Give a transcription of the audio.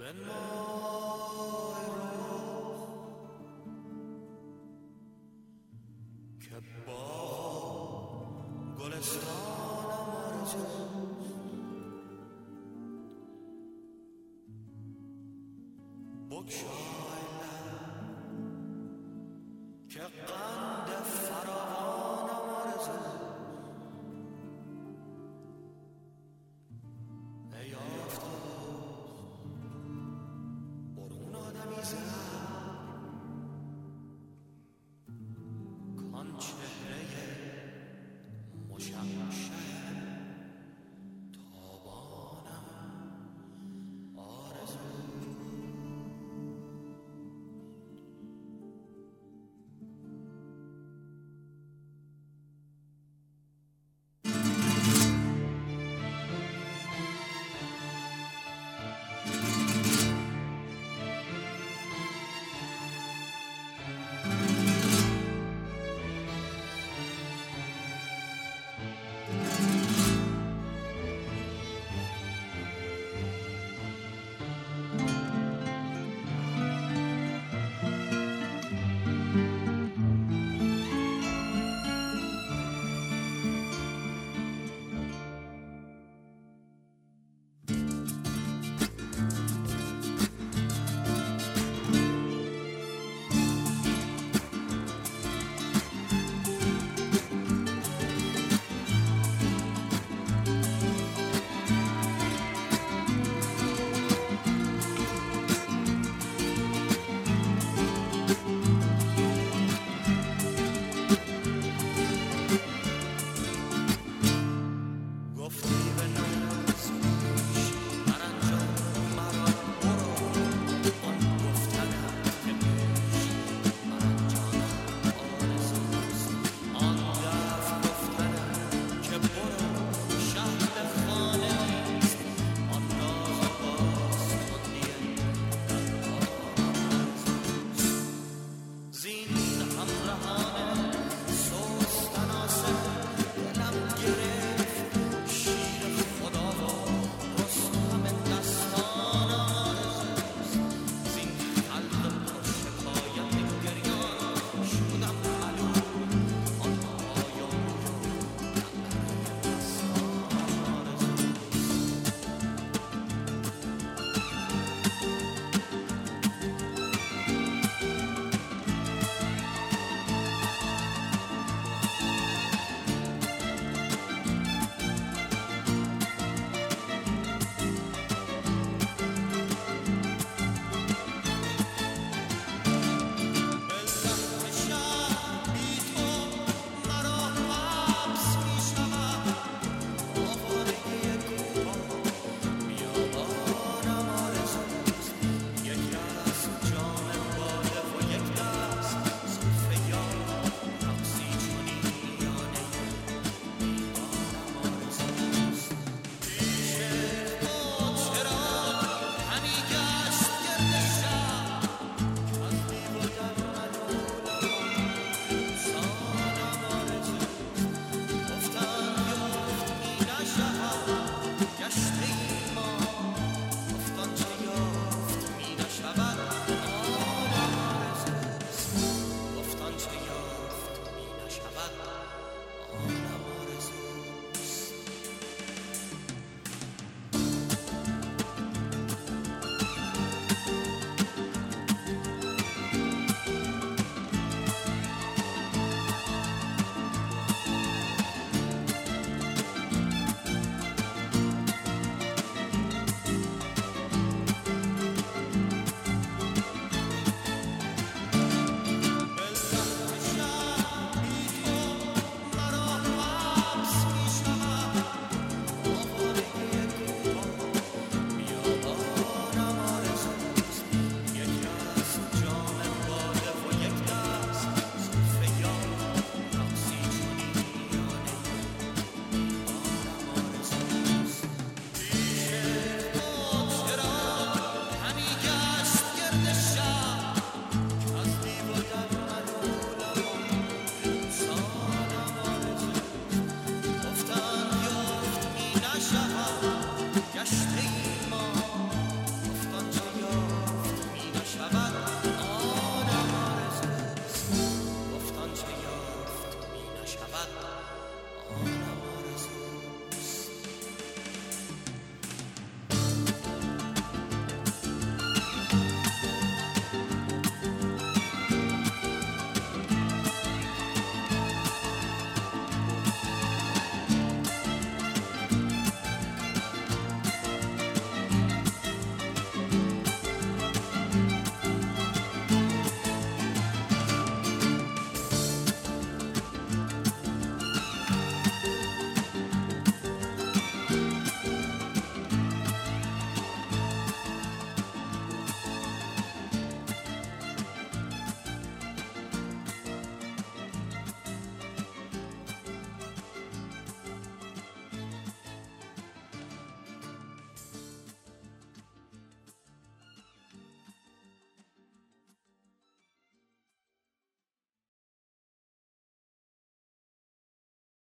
بنمای رخ که با گلستانم آرزوست بگشای لب که yaştayım